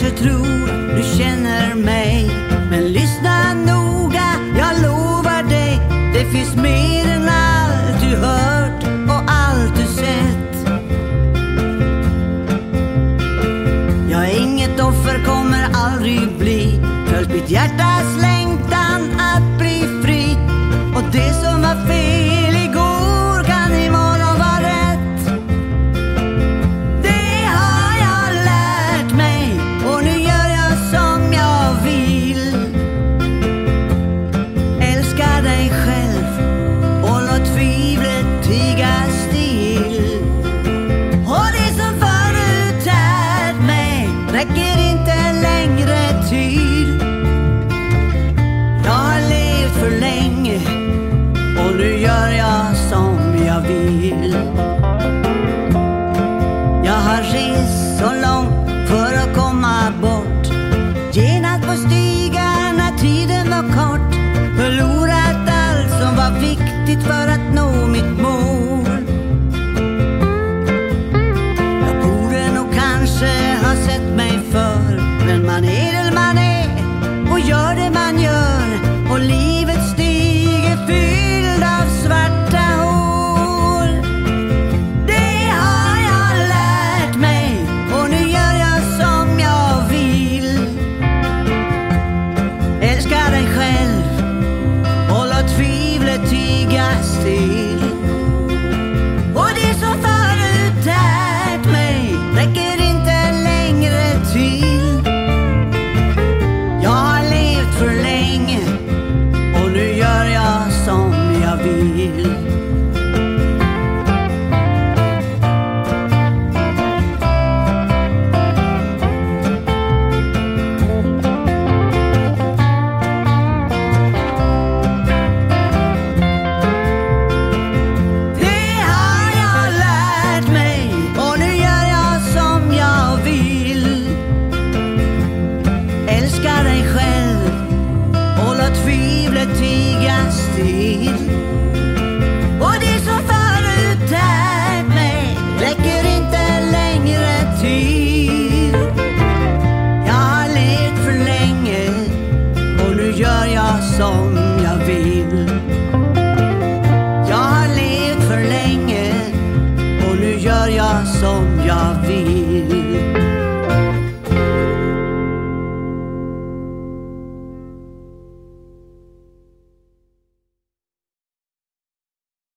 kanske tror du känner mig. Men lyssna noga, jag lovar dig. Det finns mer än allt du hört och allt du sett. Jag är inget offer, kommer aldrig bli. Följt mitt hjärtas längtan och nu gör jag som jag vill. Jag har rest så långt tiga och det som förut tärt mig räcker inte längre till. Jag har levt för länge och nu gör jag som jag vill. Tiga Och det som förut tärt mig räcker inte längre till. Jag har levt för länge och nu gör jag som jag vill. Jag har levt för länge och nu gör jag som jag vill.